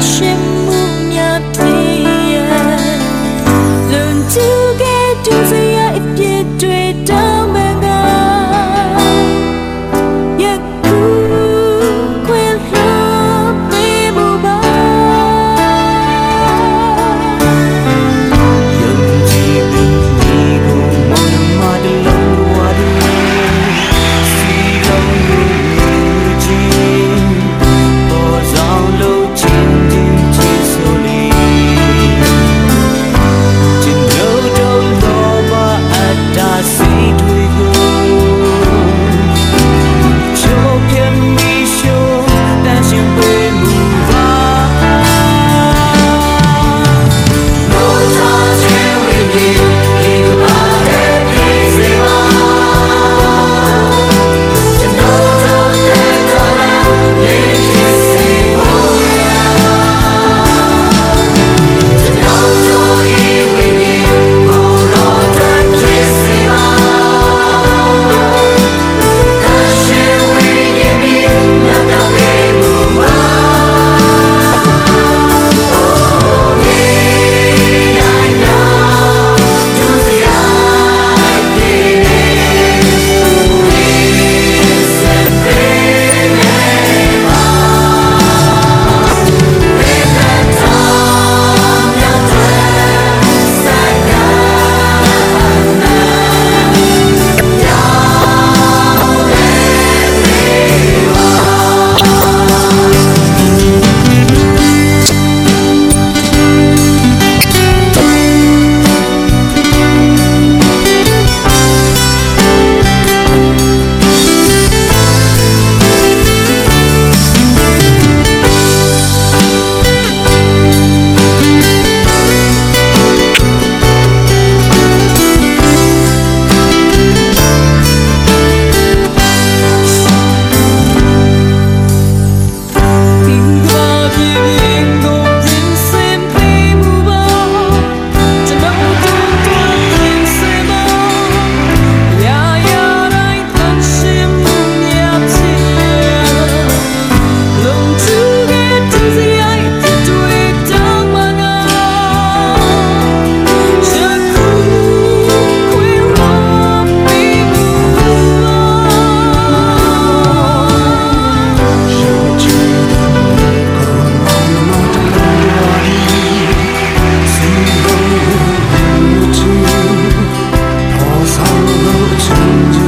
寻。change.